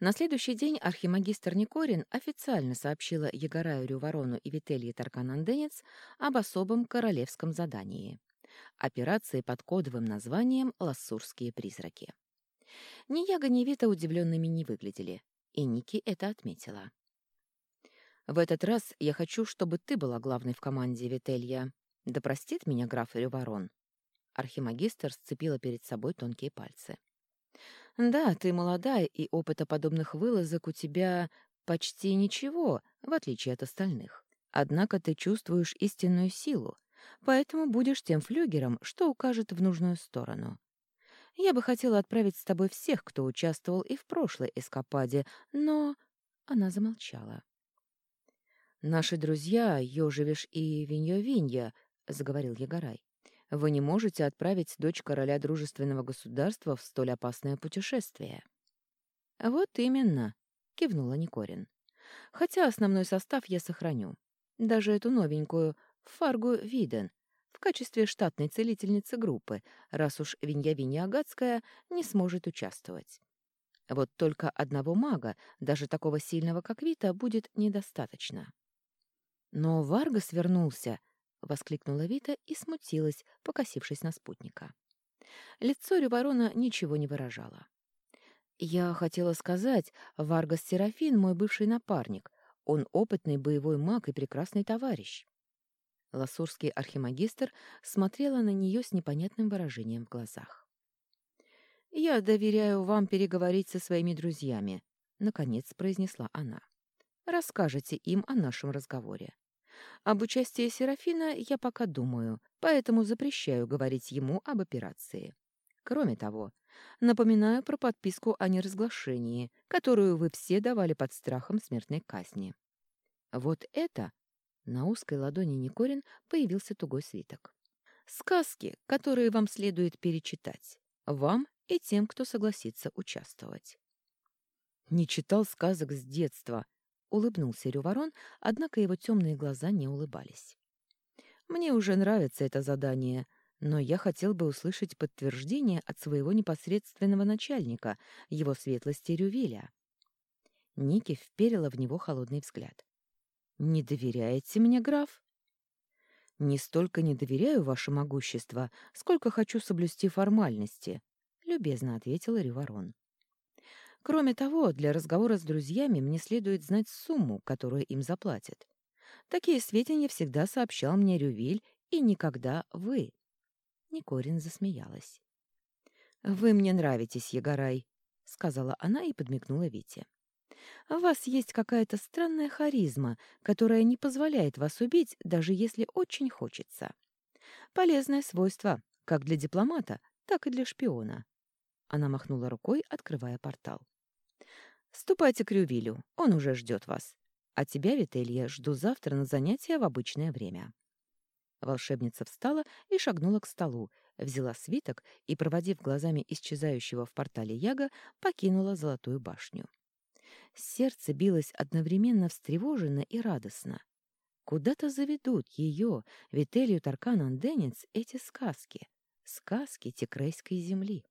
На следующий день архимагистр Никорин официально сообщила Егораю Рюворону и Вителье Таркананденец об особом королевском задании — операции под кодовым названием «Лассурские призраки». Ни Яга, ни Вита удивленными не выглядели, и Ники это отметила. «В этот раз я хочу, чтобы ты была главной в команде, Вителья. Да простит меня граф Рюворон». Архимагистр сцепила перед собой тонкие пальцы. Да, ты молодая, и опыта подобных вылазок у тебя почти ничего, в отличие от остальных. Однако ты чувствуешь истинную силу, поэтому будешь тем флюгером, что укажет в нужную сторону. Я бы хотела отправить с тобой всех, кто участвовал и в прошлой эскападе, но...» Она замолчала. «Наши друзья, Ёжевиш и Виньё-Винья», — заговорил Егорай, вы не можете отправить дочь короля дружественного государства в столь опасное путешествие. Вот именно, кивнула Никорин. Хотя основной состав я сохраню. Даже эту новенькую, Фаргу Виден, в качестве штатной целительницы группы, раз уж Винья-Винья Агатская не сможет участвовать. Вот только одного мага, даже такого сильного, как Вита, будет недостаточно. Но Варгас вернулся, — воскликнула Вита и смутилась, покосившись на спутника. Лицо Рюворона ничего не выражало. «Я хотела сказать, Варгас Серафин — мой бывший напарник. Он опытный боевой маг и прекрасный товарищ». Ласурский архимагистр смотрела на нее с непонятным выражением в глазах. «Я доверяю вам переговорить со своими друзьями», — наконец произнесла она. «Расскажете им о нашем разговоре. Об участии Серафина я пока думаю, поэтому запрещаю говорить ему об операции. Кроме того, напоминаю про подписку о неразглашении, которую вы все давали под страхом смертной казни. Вот это... На узкой ладони Никорин появился тугой свиток. Сказки, которые вам следует перечитать. Вам и тем, кто согласится участвовать. Не читал сказок с детства, — улыбнулся Рюворон, однако его темные глаза не улыбались. «Мне уже нравится это задание, но я хотел бы услышать подтверждение от своего непосредственного начальника, его светлости Рювиля». Ники вперила в него холодный взгляд. «Не доверяете мне, граф?» «Не столько не доверяю ваше могущество, сколько хочу соблюсти формальности», — любезно ответил Рюворон. Кроме того, для разговора с друзьями мне следует знать сумму, которую им заплатят. Такие сведения всегда сообщал мне Рювиль, и никогда вы. Никорин засмеялась. «Вы мне нравитесь, Егорай», — сказала она и подмигнула Вите. «У вас есть какая-то странная харизма, которая не позволяет вас убить, даже если очень хочется. Полезное свойство как для дипломата, так и для шпиона». Она махнула рукой, открывая портал. Ступайте к Рювилю, он уже ждет вас. А тебя, Вителья, жду завтра на занятия в обычное время». Волшебница встала и шагнула к столу, взяла свиток и, проводив глазами исчезающего в портале Яга, покинула Золотую башню. Сердце билось одновременно встревоженно и радостно. Куда-то заведут ее, Вителью Таркан Анденец, эти сказки, сказки Текрейской земли.